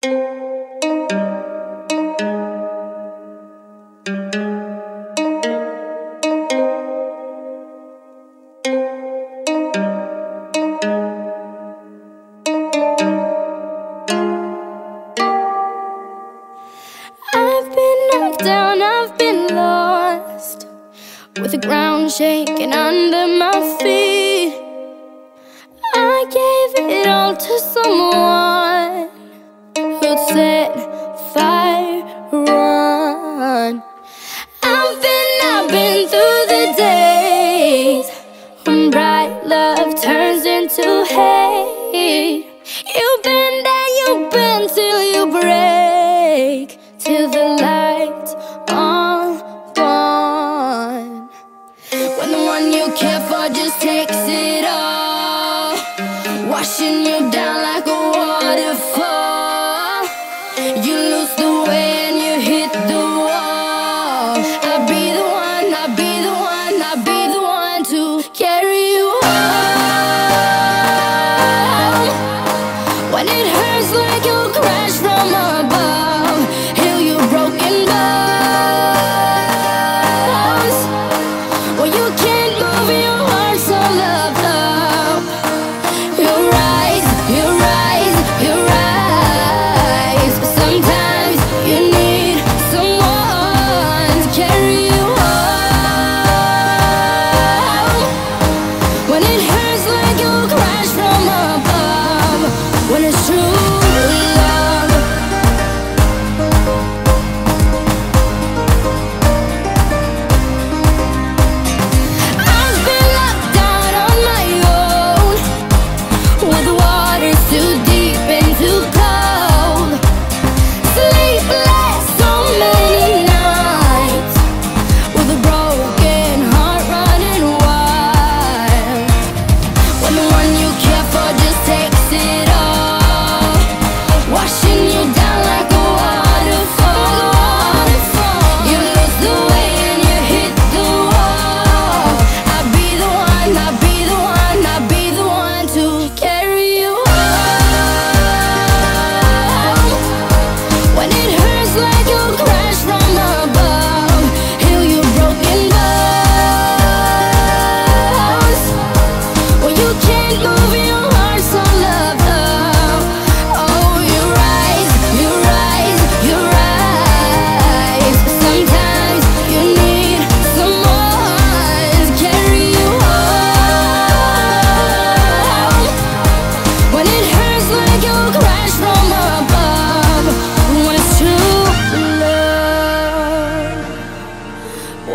I've been knocked down, I've been lost. With the ground shaking under my feet. I gave it all to someone. to hate. You bend and you bend till you break, till the light's all gone. When the one you care for just takes it all, washing you down like a waterfall. it hurts.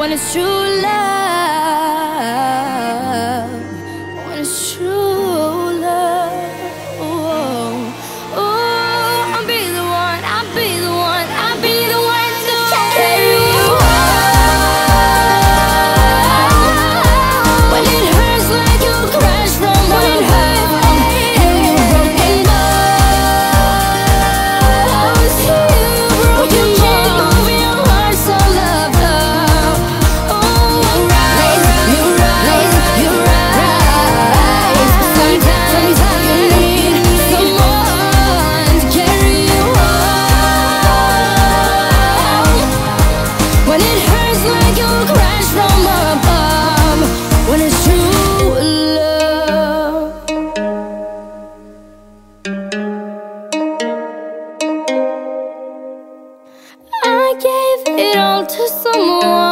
when it's true love. I gave it all to someone.